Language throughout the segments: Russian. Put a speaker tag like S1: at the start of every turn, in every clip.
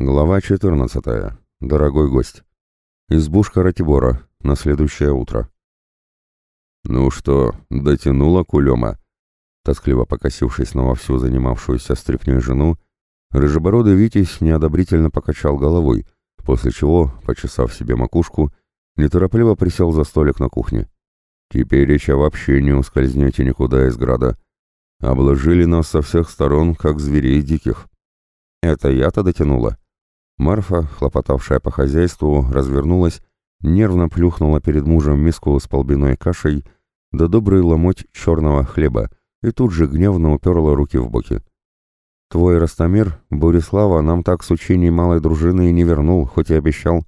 S1: Глава 14. Дорогой гость. Избушка Ратибора. На следующее утро. «Ну что, дотянула кулема?» Тоскливо покосившись на вовсю занимавшуюся стряпней жену, рыжебородый Витязь неодобрительно покачал головой, после чего, почесав себе макушку, неторопливо присел за столик на кухне. «Теперь речь вообще не ускользнете никуда из града. Обложили нас со всех сторон, как зверей диких». «Это я-то дотянула?» Марфа, хлопотавшая по хозяйству, развернулась, нервно плюхнула перед мужем миску с полбиной кашей, да добрый ломоть черного хлеба, и тут же гневно уперла руки в боки. «Твой Ростомир, Борислава, нам так с учений малой дружины и не вернул, хоть и обещал.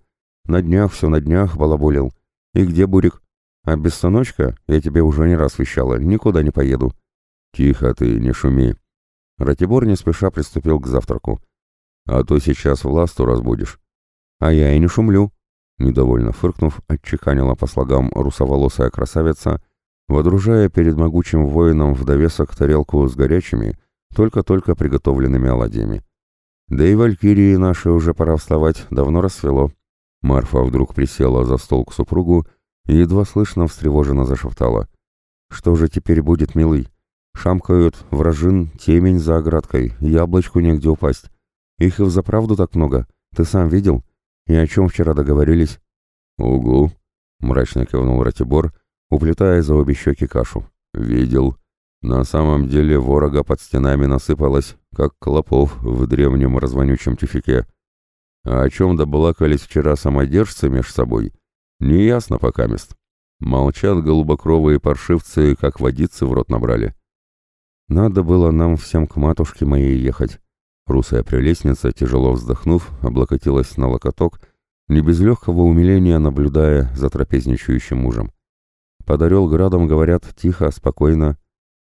S1: На днях все на днях балаболил. И где Бурик? А без станочка, я тебе уже не раз вещала, никуда не поеду». «Тихо ты, не шуми». Ратибор не спеша приступил к завтраку. А то сейчас власту разбудишь. А я и не шумлю. Недовольно фыркнув, отчеканила по слогам русоволосая красавица, водружая перед могучим воином в довесок тарелку с горячими, только-только приготовленными оладьями. Да и валькирии наши уже пора вставать, давно рассвело. Марфа вдруг присела за стол к супругу и едва слышно встревоженно зашептала. «Что же теперь будет, милый? Шамкают, вражин, темень за оградкой, яблочку негде упасть. Их и взаправду так много. Ты сам видел? И о чем вчера договорились?»
S2: «Угу», — мрачно кивнул Ратибор, уплетая за обе щеки кашу. «Видел. На самом деле ворога под стенами насыпалось, как клопов в древнем развонючем тюфике. А о чем добалакались вчера самодержцы меж собой, неясно пока мест. Молчат голубокровые паршивцы, как водицы в рот набрали.
S1: Надо было нам всем к матушке моей ехать. Русая прелестница, тяжело вздохнув, облокотилась на локоток, не без легкого умиления наблюдая за трапезничающим мужем. Под Орел-Градом говорят тихо, спокойно.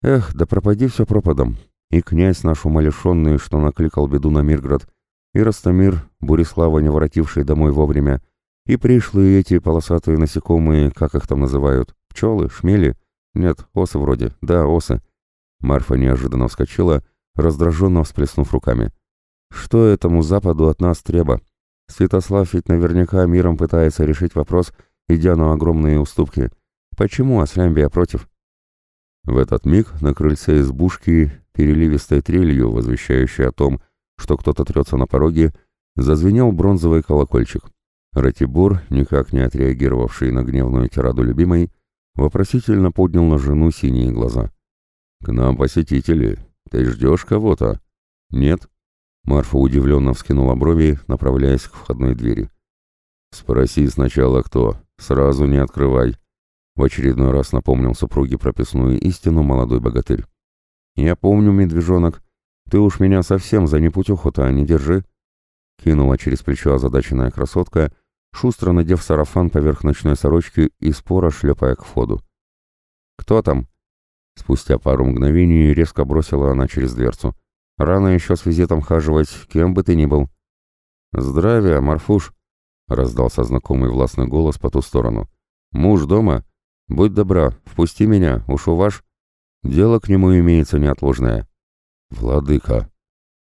S1: Эх, да пропади все пропадом. И князь наш умалишенный, что накликал беду на Мирград, и Ростомир, Бурислава, не воротивший домой вовремя, и пришлые эти полосатые насекомые, как их там называют, пчелы, шмели? Нет, осы вроде, да, осы. Марфа неожиданно вскочила, — раздраженно всплеснув руками. «Что этому Западу от нас треба? Святослав ведь наверняка миром пытается решить вопрос, идя на огромные уступки. Почему Аслямбия против?»
S2: В этот миг на крыльце избушки, переливистой трелью, возвещающей о том, что кто-то трется на пороге, зазвенел бронзовый колокольчик. Ратибор, никак не отреагировавший на гневную тираду любимой, вопросительно поднял на жену синие глаза. «К нам посетители, «Ты ждешь кого-то?» «Нет». Марфа удивленно вскинула брови, направляясь к входной двери. «Спроси сначала, кто. Сразу не открывай». В очередной раз напомнил супруге прописную истину молодой богатырь. «Я помню, медвежонок. Ты уж меня совсем за непутеху-то не держи». Кинула через плечо озадаченная красотка, шустро надев сарафан поверх ночной сорочки и спора шлепая к входу. «Кто там?» Спустя пару мгновений резко бросила она через дверцу. «Рано еще с визитом хаживать, кем бы ты ни был». «Здравия, Марфуш!» — раздался знакомый властный голос по ту сторону. «Муж дома? Будь добра, впусти меня, уж у ваш. Дело к нему имеется неотложное». «Владыка!»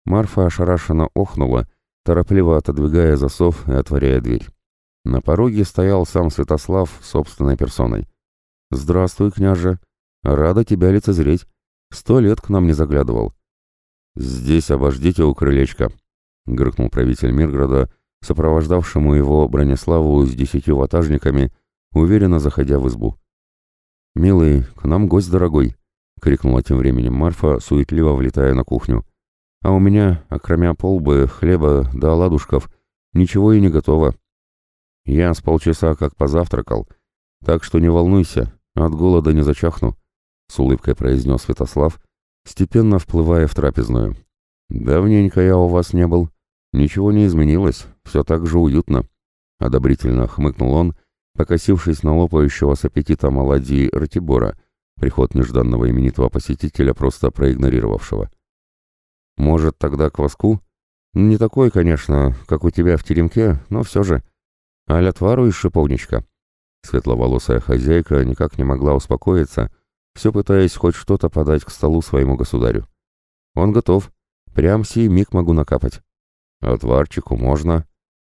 S1: Марфа ошарашенно охнула, торопливо отодвигая засов и отворяя дверь. На пороге стоял сам Святослав собственной персоной. «Здравствуй, княже!» Рада тебя лицезреть. Сто лет к нам не заглядывал.
S2: Здесь обождите у крылечка, грыкнул правитель Мирграда, сопровождавшему его Брониславу с десятью ватажниками, уверенно заходя в избу.
S1: «Милый, к нам гость дорогой!» — крикнула тем временем Марфа, суетливо влетая на кухню. «А у меня, окромя полбы, хлеба да оладушков, ничего и не готово. Я с полчаса как позавтракал, так что не волнуйся, от голода не зачахну. — с улыбкой произнес Святослав, степенно вплывая в трапезную. «Давненько я у вас не был. Ничего не изменилось, все так же уютно». Одобрительно хмыкнул он, покосившись на лопающего с аппетитом оладьи Ратибора, приход нежданного именитого посетителя, просто проигнорировавшего. «Может, тогда кваску? Не такой, конечно, как у тебя в теремке, но все же. Аля твару из шиповничка». Светловолосая хозяйка никак не могла успокоиться, все пытаясь хоть что-то подать к столу своему государю. Он готов. Прям сей миг могу накапать.
S2: Отварчику можно.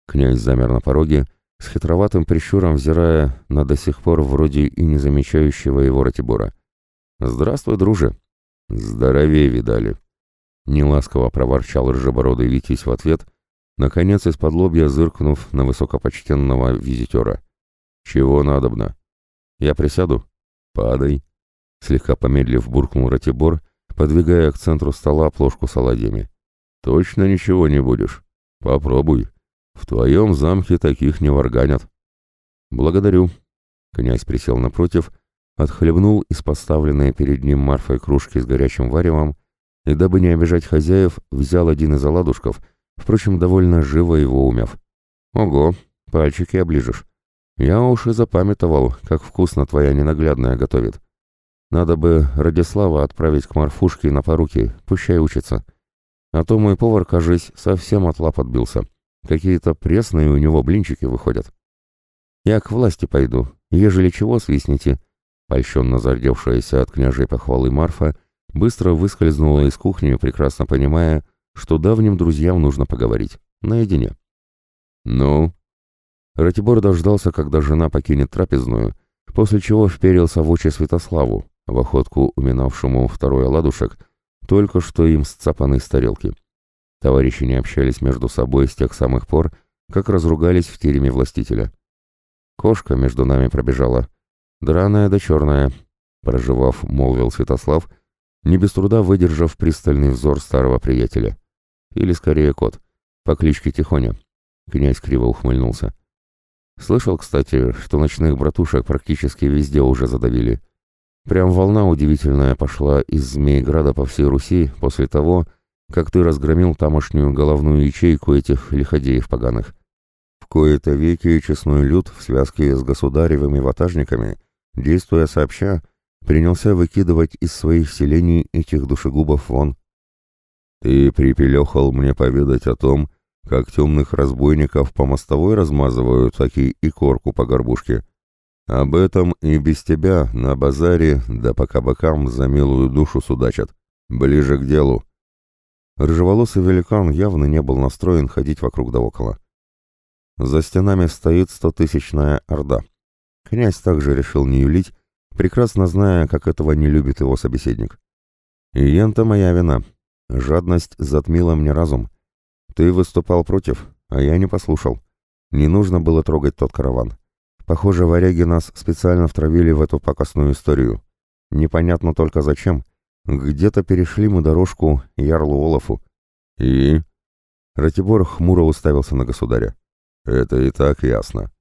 S2: Князь замер на пороге, с хитроватым прищуром взирая на до сих пор вроде и не замечающего его Ратибора. «Здравствуй, друже!» «Здоровее видали!» Неласково проворчал рыжебородый Витязь в ответ, наконец из-под лобья зыркнув на высокопочтенного визитера. «Чего надобно?» «Я присяду?» «Падай!» Слегка помедлив буркнул Ратибор, подвигая к центру стола плошку с оладьями. «Точно ничего не будешь? Попробуй. В твоем замке таких не варганят». «Благодарю». Князь присел напротив, отхлебнул из поставленной перед ним Марфой кружки с горячим варевом и, дабы не обижать хозяев, взял один из оладушков, впрочем, довольно живо его умяв. «Ого, пальчики оближешь. Я уж и запамятовал, как вкусно твоя ненаглядная готовит. Надо бы Радислава отправить к Марфушке на поруки, пущай учится. А то мой повар, кажись, совсем от лап отбился. Какие-то пресные у него блинчики выходят. Я к власти пойду, ежели чего свистните». Польщенно зардевшаяся от княжей похвалы Марфа быстро выскользнула из кухни, прекрасно понимая, что давним друзьям нужно поговорить. Наедине. «Ну?» Ратибор дождался, когда жена покинет трапезную, после чего вперился в очи Святославу, в охотку уминавшему второй оладушек, только что им сцапанный с тарелки. Товарищи не общались между собой с тех самых пор, как разругались в тереме властителя. Кошка между нами пробежала. Драная да черная, проживав, молвил Святослав, не без труда выдержав пристальный взор старого приятеля. Или скорее кот, по кличке Тихоня. Князь криво ухмыльнулся. Слышал, кстати, что ночных братушек практически везде уже задавили. Прям волна удивительная пошла из Змееграда по всей Руси после того, как ты разгромил тамошнюю головную ячейку этих лиходеев поганых. В кои-то веки честной люд в связке с государевыми ватажниками, действуя сообща, принялся выкидывать из своих селений этих душегубов вон. Ты припелехал мне поведать о том, как темных разбойников по мостовой размазывают, таки и корку по горбушке. Об этом и без тебя на базаре, да по кабакам за милую душу судачат. Ближе к делу. Рыжеволосый великан явно не был настроен ходить вокруг да около. За стенами стоит стотысячная орда. Князь также решил не юлить, прекрасно зная, как этого не любит его собеседник. И ента моя вина. Жадность затмила мне разум. Ты выступал против, а я не послушал. Не нужно было трогать тот караван. Похоже, варяги нас специально втравили в эту пакостную историю. Непонятно только зачем. Где-то перешли мы дорожку Ярлу Олафу. И... Ратибор хмуро уставился на государя. Это и так ясно.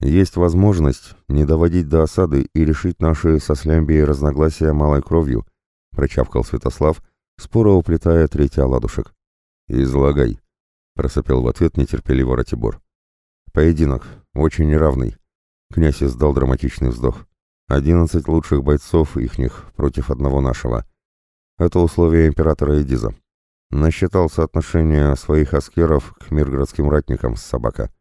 S2: Есть возможность не доводить до осады и решить наши со Слямбией разногласия малой кровью, прочавкал Святослав, споро уплетая третий оладушек. «Излагай», — просопел в ответ нетерпеливо Ратибор. «Поединок. Очень неравный. Князь издал драматичный вздох. Одиннадцать лучших бойцов ихних против одного нашего. Это условие императора Эдиза. Насчитал соотношение своих аскеров к миргородским ратникам с собака.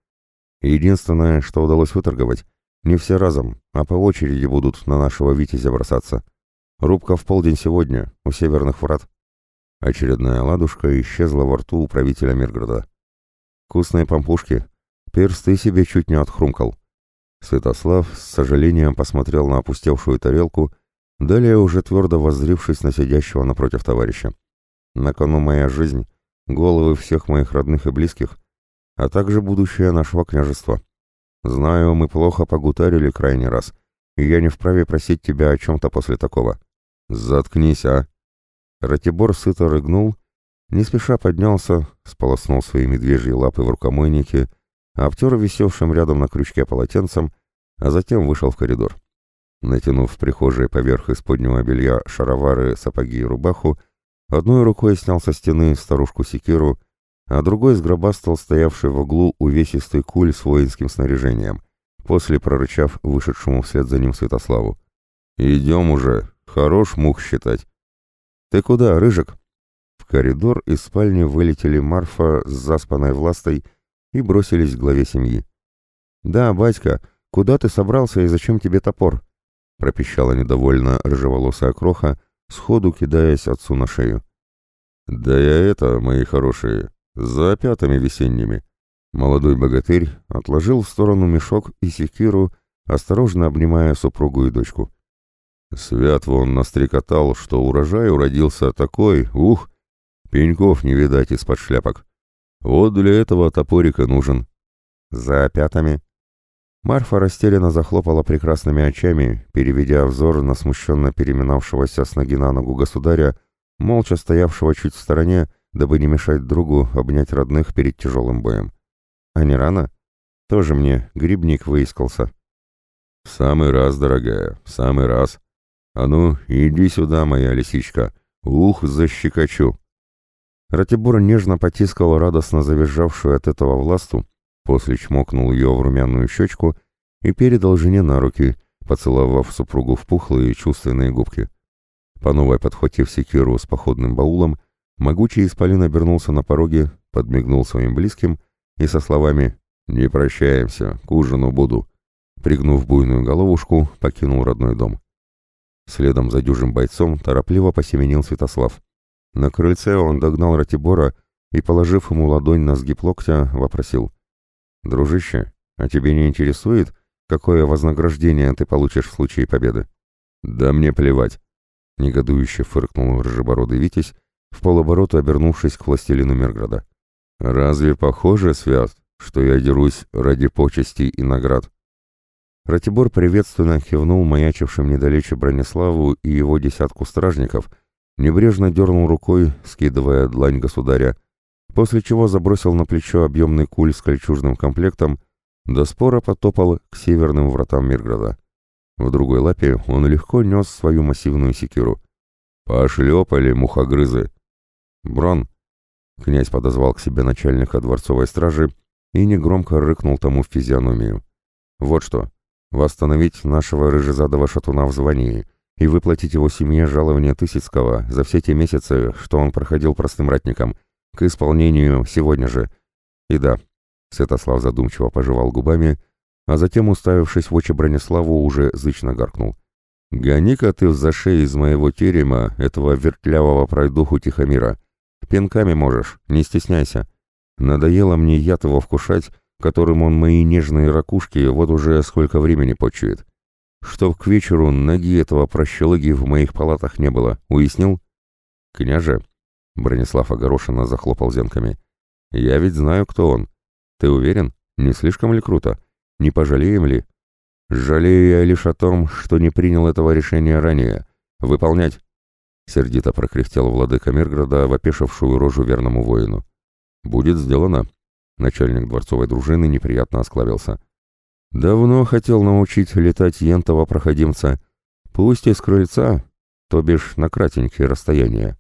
S2: Единственное, что удалось выторговать, не все разом, а по очереди будут на нашего Витязя бросаться. Рубка в полдень сегодня, у северных врат. Очередная ладушка исчезла во рту управителя Миргорода. Вкусные пампушки. Персты себе чуть не отхрумкал. Святослав с сожалением посмотрел на опустевшую тарелку, далее уже твердо воззрившись на сидящего напротив товарища. «На кону моя жизнь, головы всех моих родных и близких, а также будущее нашего княжества. Знаю, мы плохо погутарили крайний раз, и я не вправе просить тебя о чем-то после такого. Заткнись, а!» Ратибор сыто рыгнул, не спеша поднялся, сполоснул свои медвежьи лапы в рукомойнике обтер висевшим рядом на крючке полотенцем, а затем вышел в коридор. Натянув в прихожей поверх исподнего белья шаровары, сапоги и рубаху, одной рукой снял со стены старушку секиру, а другой сгробастал стоявший в углу увесистый куль с воинским снаряжением, после прорычав вышедшему вслед за ним Святославу. «Идем уже, хорош мух считать». «Ты куда, Рыжик?» В коридор из спальни вылетели Марфа с заспанной властой и бросились к главе семьи. «Да, батька, куда ты собрался и зачем тебе топор?» пропищала недовольно рыжеволосая кроха, сходу кидаясь отцу на шею. «Да я это, мои хорошие,
S1: За опятами весенними. Молодой богатырь отложил в сторону мешок и секиру, осторожно обнимая супругу и дочку. Свят вон настрекотал, что урожай уродился такой, ух, пеньков не видать из-под шляпок. Вот для этого топорика нужен. За опятами. Марфа растерянно захлопала прекрасными очами, переведя взор на смущенно переминавшегося с ноги на ногу государя, молча стоявшего чуть в стороне, дабы не мешать другу обнять родных перед тяжелым боем. А не рано? Тоже мне грибник выискался. «В самый раз, дорогая, в самый раз. А ну, иди сюда, моя лисичка. Ух, защекочу!» Ратибор нежно потискал радостно завизжавшую от этого власту, после чмокнул ее в румяную щечку и передал жене на руки, поцеловав супругу в пухлые чувственные губки. По новой подхватив секиру с походным баулом, могучий исполин обернулся на пороге, подмигнул своим близким и со словами «Не прощаемся, к ужину буду», пригнув буйную головушку, покинул родной дом. Следом за дюжим бойцом торопливо посеменил Святослав. На крыльце он догнал Ратибора и, положив ему ладонь на сгиб локтя, вопросил. «Дружище, а тебе не интересует, какое вознаграждение ты получишь в случае победы?» «Да мне плевать», — негодующе фыркнул рыжебородый Витязь, в полоборота обернувшись к властелину Мирграда. «Разве похоже, Свят, что я дерусь ради почестей и наград?» Ратибор приветственно кивнул маячившим недалече Брониславу и его десятку стражников, небрежно дернул рукой, скидывая длань государя, после чего забросил на плечо объемный куль с кольчужным комплектом, до спора потопал к северным вратам Мирграда. В другой лапе он легко нес свою массивную секиру. «Пошлепали, мухогрызы!» «Брон!» — князь подозвал к себе начальника дворцовой стражи и негромко рыкнул тому в физиономию. «Вот что, восстановить нашего рыжезадого шатуна в звании и выплатить его семье жалование Тысяцкого за все те месяцы, что он проходил простым ратником — к исполнению сегодня же. И да, Святослав задумчиво пожевал губами, а затем, уставившись в очи Брониславу, уже зычно гаркнул. «Гони-ка ты в зашей из моего терема этого вертлявого пройдуху Тихомира. Пинками можешь, не стесняйся. Надоело мне яд его вкушать, которым он мои нежные ракушки вот уже сколько времени почует. Чтоб к вечеру ноги этого прощелыги в моих палатах не было, уяснил? Княже, Бронислав огорошенно захлопал зенками. «Я ведь знаю, кто он. Ты уверен? Не слишком ли круто? Не пожалеем ли?» «Жалею я лишь о том, что не принял этого решения ранее. Выполнять!» Сердито прокряхтел владыка Мирграда в опешившую рожу верному воину. «Будет сделано!» Начальник дворцовой дружины неприятно осклавился. «Давно хотел научить летать ентова проходимца, пусть и с крыльца, то бишь на кратенькие расстояния.